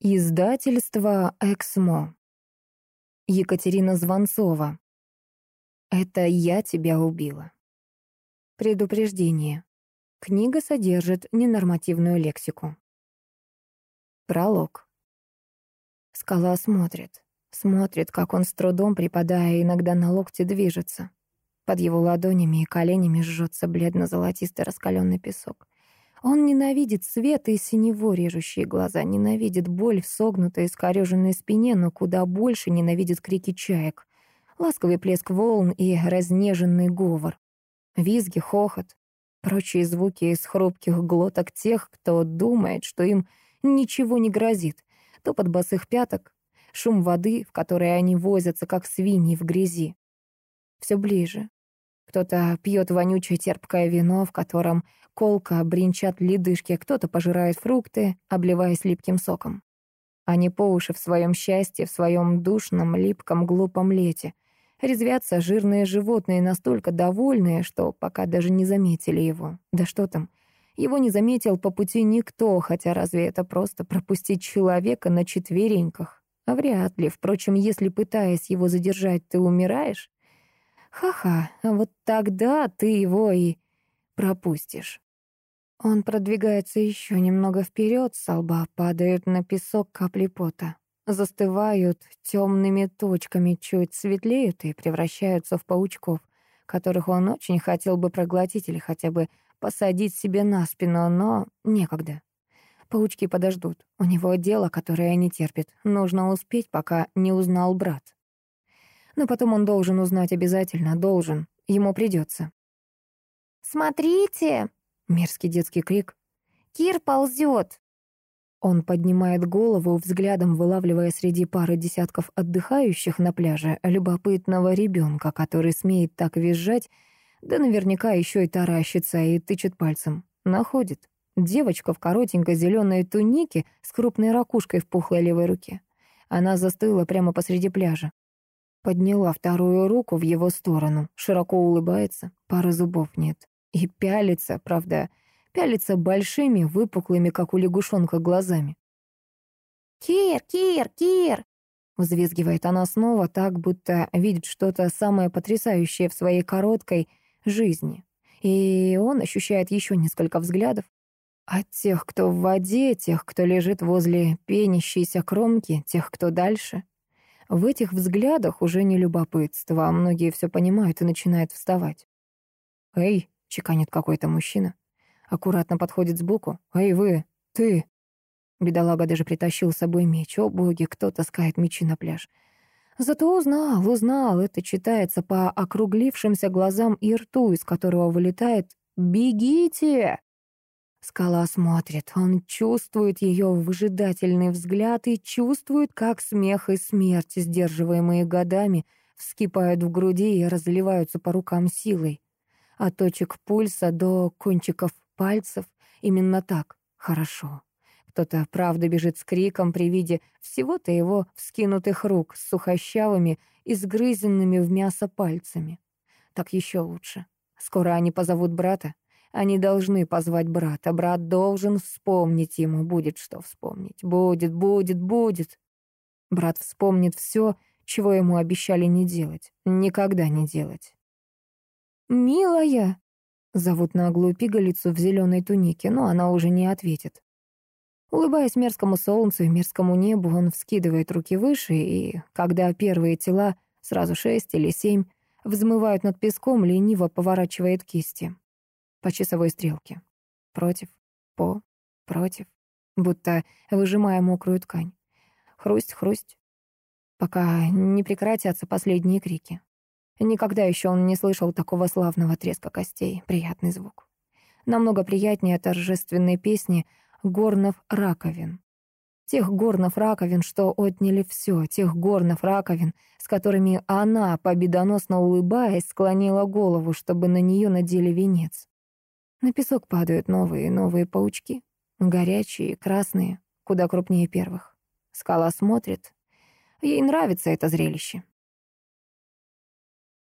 Издательство «Эксмо». Екатерина Звонцова. «Это я тебя убила». Предупреждение. Книга содержит ненормативную лексику. Пролог. Скала смотрит. Смотрит, как он с трудом, припадая иногда на локти, движется. Под его ладонями и коленями жжется бледно-золотистый раскаленный песок. Он ненавидит свет и синево режущие глаза, ненавидит боль в согнутой и скорёженной спине, но куда больше ненавидит крики чаек, ласковый плеск волн и разнеженный говор, визги, хохот, прочие звуки из хрупких глоток тех, кто думает, что им ничего не грозит, топот босых пяток, шум воды, в которой они возятся, как свиньи в грязи. Все ближе. Кто-то пьет вонючее терпкое вино, в котором колко бренчат ледышки, кто-то пожирает фрукты, обливаясь липким соком. Они по уши в своем счастье, в своем душном, липком, глупом лете. Резвятся жирные животные, настолько довольные, что пока даже не заметили его. Да что там, его не заметил по пути никто, хотя разве это просто пропустить человека на четвереньках? А вряд ли. Впрочем, если, пытаясь его задержать, ты умираешь, ха-ха, вот тогда ты его и пропустишь. Он продвигается еще немного вперед, с лба падают на песок капли пота. Застывают темными точками, чуть светлеют и превращаются в паучков, которых он очень хотел бы проглотить или хотя бы посадить себе на спину, но некогда. Паучки подождут. У него дело, которое не терпит. Нужно успеть, пока не узнал брат. Но потом он должен узнать обязательно, должен. Ему придется. «Смотрите!» Мерзкий детский крик. «Кир ползет!» Он поднимает голову, взглядом вылавливая среди пары десятков отдыхающих на пляже любопытного ребенка, который смеет так визжать, да наверняка еще и таращится и тычет пальцем. Находит. Девочка в коротенькой зеленой тунике с крупной ракушкой в пухлой левой руке. Она застыла прямо посреди пляжа. Подняла вторую руку в его сторону, широко улыбается, пары зубов нет. И пялится, правда, пялится большими, выпуклыми, как у лягушонка, глазами. «Кир, Кир, Кир!» Взвизгивает она снова так, будто видит что-то самое потрясающее в своей короткой жизни. И он ощущает еще несколько взглядов. От тех, кто в воде, тех, кто лежит возле пенящейся кромки, тех, кто дальше. В этих взглядах уже не любопытство, а многие все понимают и начинают вставать. «Эй!» — чеканит какой-то мужчина. Аккуратно подходит сбоку. «Эй, вы! Ты!» Бедолага даже притащил с собой меч. О, боги, кто таскает мечи на пляж. Зато узнал, узнал. Это читается по округлившимся глазам и рту, из которого вылетает «Бегите!» Скала смотрит, он чувствует ее выжидательный взгляд и чувствует, как смех и смерть, сдерживаемые годами, вскипают в груди и разливаются по рукам силой от точек пульса до кончиков пальцев. Именно так. Хорошо. Кто-то, правда, бежит с криком при виде всего-то его вскинутых рук с сухощавыми, изгрызенными в мясо пальцами. Так еще лучше. Скоро они позовут брата. Они должны позвать брата. Брат должен вспомнить ему. Будет что вспомнить. Будет, будет, будет. Брат вспомнит все, чего ему обещали не делать. Никогда не делать. «Милая!» Зовут наглую пигалицу в зеленой тунике, но она уже не ответит. Улыбаясь мерзкому солнцу и мерзкому небу, он вскидывает руки выше, и, когда первые тела, сразу шесть или семь, взмывают над песком, лениво поворачивает кисти. По часовой стрелке. Против, по, против, будто выжимая мокрую ткань. Хрусть-хрусть, пока не прекратятся последние крики. Никогда еще он не слышал такого славного треска костей. Приятный звук. Намного приятнее торжественной песни «Горнов раковин». Тех горнов раковин, что отняли все, тех горнов раковин, с которыми она, победоносно улыбаясь, склонила голову, чтобы на нее надели венец. На песок падают новые и новые паучки. Горячие, красные, куда крупнее первых. Скала смотрит. Ей нравится это зрелище.